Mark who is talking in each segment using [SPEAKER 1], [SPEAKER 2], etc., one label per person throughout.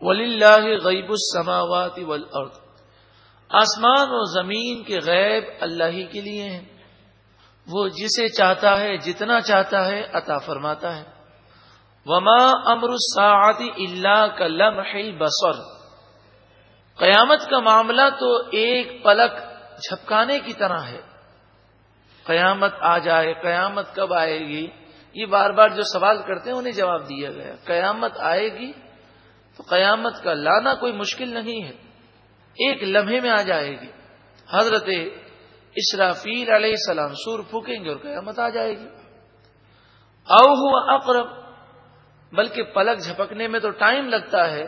[SPEAKER 1] ولی اللہ غیب السماوات والارض آسمان و زمین کے غیب اللہ ہی کے لیے ہیں۔ وہ جسے چاہتا ہے، جتنا چاہتا ہے، عطا فرماتا ہے۔ وما امر الساعت اللہ کا لمح البصر۔ قیامت کا معاملہ تو ایک پلک جھپکانے کی طرح ہے۔ قیامت آ جائے، قیامت کب آئے گی؟ یہ بار بار جو سوال کرتے ہیں، انہیں جواب دیا گیا۔ قیامت آئے گی تو قیامت کا لانا کوئی مشکل نہیں ہے۔ ایک لمحے میں آ جائے گی۔ حضرت اسرافیل علیہ السلام سور پھونکیں گے اور قیامت آ جائے گی۔ او ہوا اقرب، بلکہ پلک جھپکنے میں تو ٹائم لگتا ہے۔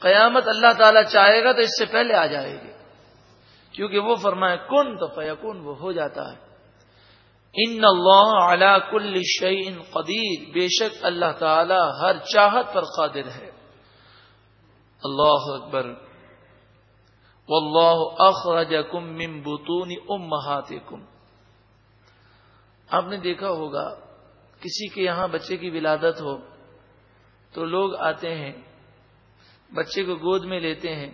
[SPEAKER 1] قیامت اللہ تعالی چاہے گا تو اس سے پہلے آ جائے گی۔ کیونکہ وہ فرمائے کن تو فیکن وہ ہو جاتا ہے۔ ان اللہ علی کل شعین قدیر، بے شک اللہ تعالی ہر چاہت پر قادر ہے۔ اللہ اکبر۔ واللہ اخرجکم من بطون امہاتکم۔ آپ نے دیکھا ہوگا، کسی کے یہاں بچے کی ولادت ہو تو لوگ آتے ہیں، بچے کو گود میں لیتے ہیں،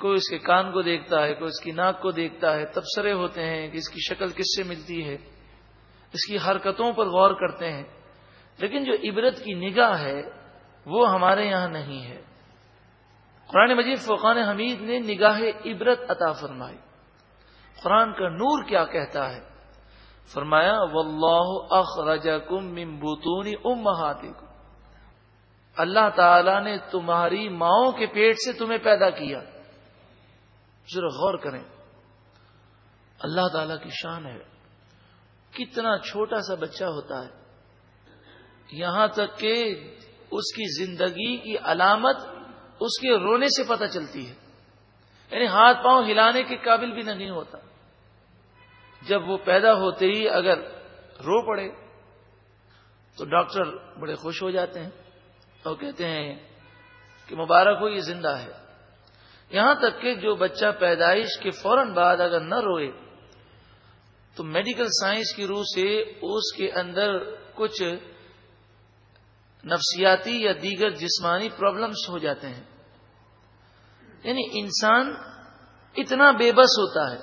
[SPEAKER 1] کوئی اس کے کان کو دیکھتا ہے، کوئی اس کی ناک کو دیکھتا ہے، تبصرے ہوتے ہیں کہ اس کی شکل کس سے ملتی ہے۔ اس کی حرکتوں پر غور کرتے ہیں۔ لیکن جو عبرت کی نگاہ ہے، وہ ہمارے یہاں نہیں ہے۔ قرآن مجید فقان حمید نے نگاہ عبرت عطا فرمائی۔ قرآن کا نور کیا کہتا ہے؟ فرمایا، واللہ اخرجکم من بطون امہاتکم۔ اللہ تعالی نے تمہاری ماؤں کے پیٹ سے تمہیں پیدا کیا۔ ذرا غور کریں۔ اللہ تعالی کی شان ہے۔ کتنا چھوٹا سا بچہ ہوتا ہے۔ یہاں تک کہ اس کی زندگی کی علامت اس کے رونے سے پتہ چلتی ہے۔ یعنی ہاتھ پاؤں ہلانے کے قابل بھی نہیں ہوتا۔ جب وہ پیدا ہوتے ہی اگر رو پڑے تو ڈاکٹر بڑے خوش ہو جاتے ہیں اور کہتے ہیں کہ مبارک ہو، یہ زندہ ہے۔ یہاں تک کہ جو بچہ پیدائش کے فوراً بعد اگر نہ روئے تو میڈیکل سائنس کی روح سے اس کے اندر کچھ نفسیاتی یا دیگر جسمانی پرابلمس ہو جاتے ہیں۔ یعنی انسان اتنا بے بس ہوتا ہے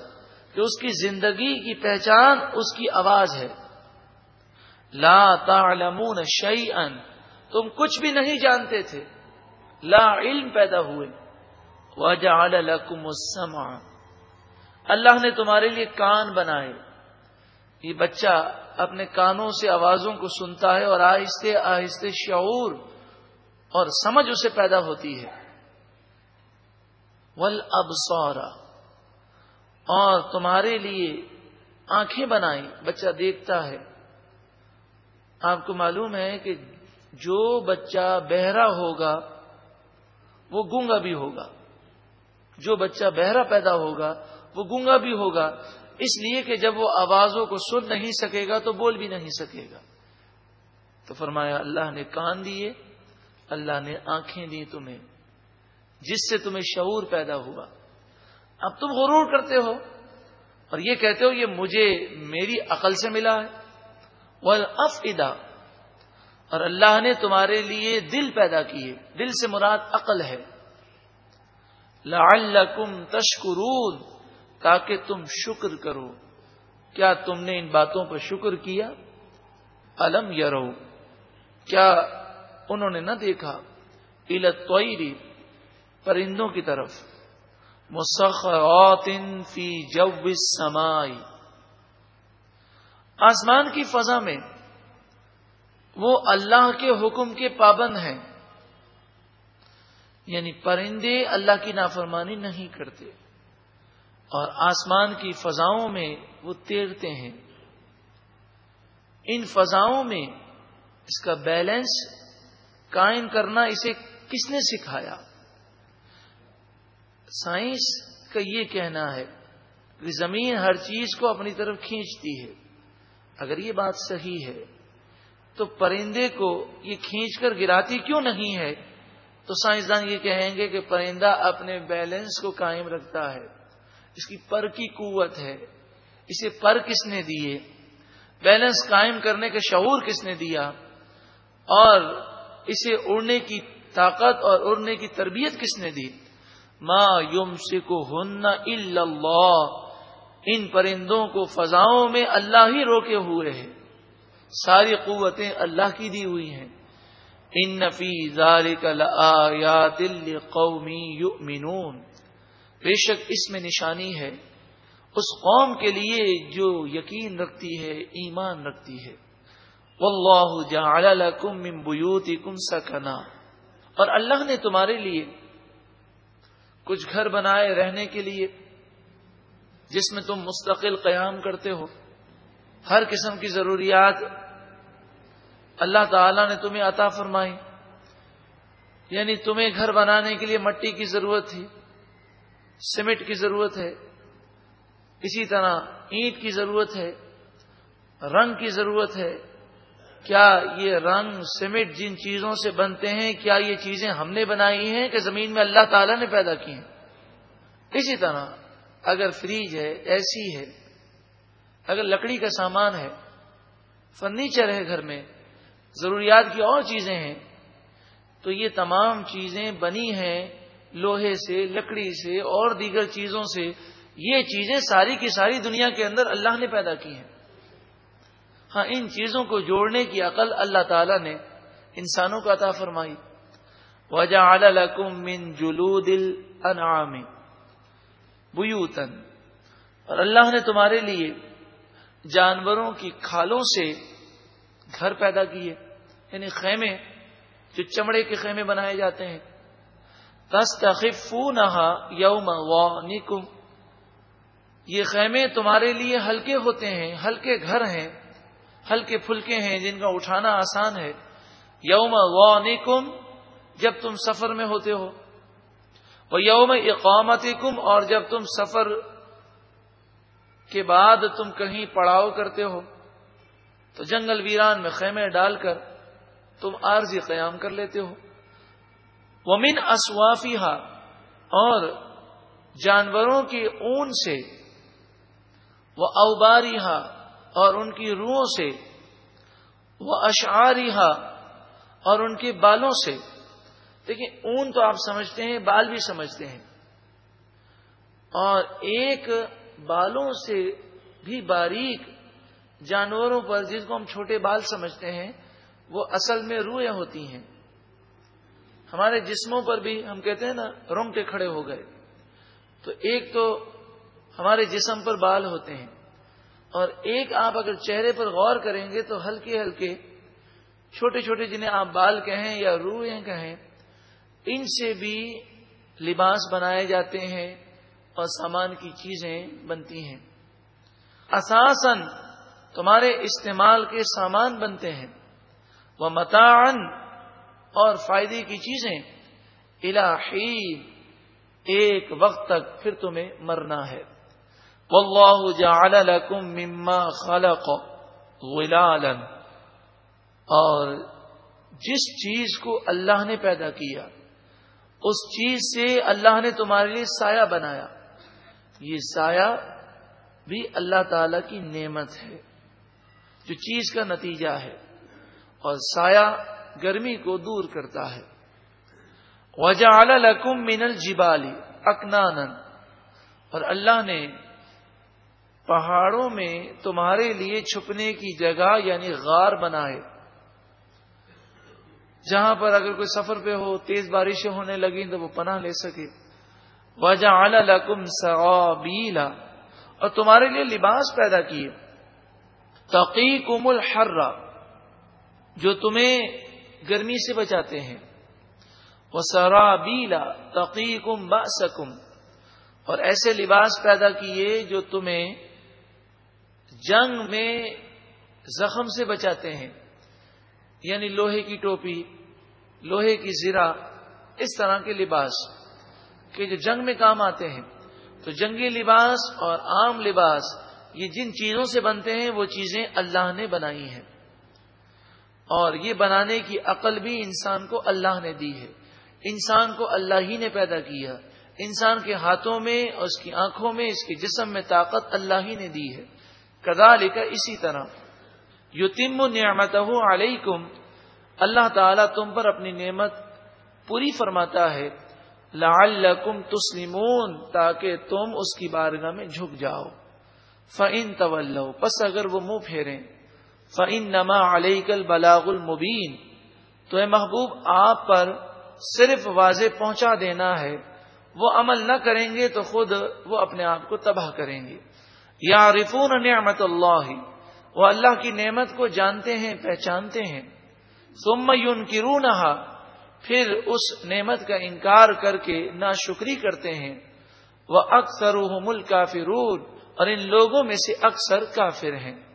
[SPEAKER 1] کہ اس کی زندگی کی پہچان اس کی آواز ہے۔ لا تعلمون شیئن تم کچھ بھی نہیں جانتے تھے۔ لا علم پیدا ہوئے۔ وجعل لکم السمع۔ اللہ نے تمہارے لیے کان بنائے۔ یہ بچہ اپنے کانوں سے آوازوں کو سنتا ہے اور آہستہ آہستہ شعور اور سمجھ اسے پیدا ہوتی ہے۔ ول اب اور تمہارے لیے آنکھیں بنائی بچہ دیکھتا ہے۔ آپ کو معلوم ہے کہ جو بچہ بہرا ہوگا، وہ گونگا بھی ہوگا۔ جو بچہ بہرا پیدا ہوگا، وہ گونگا بھی ہوگا۔ اس لیے کہ جب وہ آوازوں کو سن نہیں سکے گا تو بول بھی نہیں سکے گا۔ تو فرمایا، اللہ نے کان دیے، اللہ نے آنکھیں دی تمہیں، جس سے تمہیں شعور پیدا ہوا۔ اب تم غرور کرتے ہو اور یہ کہتے ہو، یہ مجھے میری عقل سے ملا ہے۔ وہ اور اللہ نے تمہارے لیے دل پیدا کیے، دل سے مراد عقل ہے۔ لعلکم تشکرون۔ تاکہ تم شکر کرو۔ کیا تم نے ان باتوں پر شکر کیا؟ الم یرو۔ کیا انہوں نے نہ دیکھا؟ التوری پرندوں کی طرف۔ مسخرات فی جو سمائی آسمان کی فضا میں وہ اللہ کے حکم کے پابند ہیں۔ یعنی پرندے اللہ کی نافرمانی نہیں کرتے۔ اور آسمان کی فضاؤں میں وہ تیرتے ہیں۔ ان فضاؤں میں اس کا بیلنس قائم کرنا اسے کس نے سکھایا؟ سائنس کا یہ کہنا ہے کہ زمین ہر چیز کو اپنی طرف کھینچتی ہے۔ اگر یہ بات صحیح ہے، تو پرندے کو یہ کھینچ کر گراتی کیوں نہیں ہے؟ تو سائنسدان یہ کہیں گے کہ پرندہ اپنے بیلنس کو قائم رکھتا ہے۔ اس کی پر کی قوت ہے، اسے پر کس نے دیے؟ بیلنس قائم کرنے کا شعور کس نے دیا؟ اور اسے اڑنے کی طاقت اور اڑنے کی تربیت کس نے دی؟ ما یوم سے کو ہن ان پرندوں کو فضاؤں میں اللہ ہی روکے ہوئے ہیں۔ ساری قوتیں اللہ کی دی ہوئی ہیں۔ ان نفی قومی بے شک اس میں نشانی ہے۔ اس قوم کے لیے جو یقین رکھتی ہے، ایمان رکھتی ہے۔ واللہ جعل لکم من بیوتکم سکنا اور اللہ نے تمہارے لیے کچھ گھر بنائے رہنے کے لیے، جس میں تم مستقل قیام کرتے ہو۔ ہر قسم کی ضروریات اللہ تعالی نے تمہیں عطا فرمائی۔ یعنی تمہیں گھر بنانے کے لیے مٹی کی ضرورت تھی۔ سیمنٹ کی ضرورت ہے، اسی طرح اینٹ کی ضرورت ہے، رنگ کی ضرورت ہے۔ کیا یہ رنگ سیمنٹ جن چیزوں سے بنتے ہیں، کیا یہ چیزیں ہم نے بنائی ہیں کہ زمین میں اللہ تعالی نے پیدا کی ہیں؟ اسی طرح اگر فریج ہے ایسی ہے، اگر لکڑی کا سامان ہے، فرنیچر ہے گھر میں، ضروریات کی اور چیزیں ہیں، تو یہ تمام چیزیں بنی ہیں لوہے سے، لکڑی سے، اور دیگر چیزوں سے، یہ چیزیں ساری کی ساری دنیا کے اندر اللہ نے پیدا کی ہیں۔ ہاں ان چیزوں کو جوڑنے کی عقل اللہ تعالی نے انسانوں کو عطا فرمائی۔ وجہ من جلو دل انعام بیوتن اور اللہ نے تمہارے لیے جانوروں کی کھالوں سے گھر پیدا کیے یعنی خیمے، جو چمڑے کے خیمے بنائے جاتے ہیں۔ نہا یوم و یہ خیمے تمہارے لیے ہلکے ہوتے ہیں، ہلکے گھر ہیں، ہلکے پھلکے ہیں جن کا اٹھانا آسان ہے۔ یوم و جب تم سفر میں ہوتے ہو۔ وہ یوم اقامت اور جب تم سفر کے بعد تم کہیں پڑاؤ کرتے ہو۔ تو جنگل ویران میں خیمے ڈال کر تم عارضی قیام کر لیتے ہو۔ ومن اسوافی اور جانوروں کی اون سے وہ اوباری اور ان کی روحوں سے وہ اشعاری اور ان کے بالوں سے۔ دیکھیں، اون تو آپ سمجھتے ہیں، بال بھی سمجھتے ہیں۔ اور ایک بالوں سے بھی باریک جانوروں پر، جس کو ہم چھوٹے بال سمجھتے ہیں، وہ اصل میں روئیں ہوتی ہیں۔ ہمارے جسموں پر بھی ہم کہتے ہیں نا، رونگٹے کھڑے ہو گئے۔ تو ایک تو ہمارے جسم پر بال ہوتے ہیں۔ اور ایک آپ اگر چہرے پر غور کریں گے تو ہلکے ہلکے، چھوٹے چھوٹے جنہیں آپ بال کہیں یا روئیں کہیں، ان سے بھی لباس بنائے جاتے ہیں اور سامان کی چیزیں بنتی ہیں۔ اساسن تمہارے استعمال کے سامان بنتے ہیں۔ وہ متان اور فائدے کی چیزیں الہی ایک وقت تک پھر تمہیں مرنا ہے۔ واللہ جعل لکم مما خلق غلالا۔ اور جس چیز کو اللہ نے پیدا کیا، اس چیز سے اللہ نے تمہارے لیے سایہ بنایا۔ یہ سایہ بھی اللہ تعالی کی نعمت ہے، جو چیز کا نتیجہ ہے۔ اور سایہ گرمی کو دور کرتا ہے۔ وجہ لکم من الجبالی اکنانن اور اللہ نے پہاڑوں میں تمہارے لیے چھپنے کی جگہ یعنی غار بنائے۔ جہاں پر اگر کوئی سفر پہ ہو، تیز بارشیں ہونے لگی تو وہ پناہ لے سکے۔ وجہ لکم سوابیلا اور تمہارے لیے لباس پیدا کیے۔ تقیقم الحر۔ جو تمہیں گرمی سے بچاتے ہیں۔ وہ سرابیلا تقیقم باسکم اور ایسے لباس پیدا کیے جو تمہیں جنگ میں زخم سے بچاتے ہیں۔ یعنی لوہے کی ٹوپی، لوہے کی زرا اس طرح کے لباس کہ جو جنگ میں کام آتے ہیں۔ تو جنگی لباس اور عام لباس، یہ جن چیزوں سے بنتے ہیں، وہ چیزیں اللہ نے بنائی ہیں۔ اور یہ بنانے کی عقل بھی انسان کو اللہ نے دی ہے۔ انسان کو اللہ ہی نے پیدا کیا۔ انسان کے ہاتھوں میں اور اس کی آنکھوں میں، اس کے جسم میں طاقت اللہ ہی نے دی ہے۔ کدا لے کر اسی طرح۔ یو تم نعمت علیکم۔ اللہ تعالیٰ تم پر اپنی نعمت پوری فرماتا ہے۔ لعلکم تسلیمون تاکہ تم اس کی بارگاہ میں جھک جاؤ۔ فعن طول پس اگر وہ منہ پھیریں۔ فعن نما علیہ کل بلاغ المبین تو اے محبوب، آپ پر صرف واضح پہنچا دینا ہے۔ وہ عمل نہ کریں گے تو خود وہ اپنے آپ کو تباہ کریں گے۔ یا رفون نعمت اللہ۔ وہ اللہ کی نعمت کو جانتے ہیں، پہچانتے ہیں۔ سم یون پھر اس نعمت کا انکار کر کے نہ شکری کرتے ہیں۔ وہ اکثر ملک کافرون اور ان لوگوں میں سے اکثر کافر ہیں۔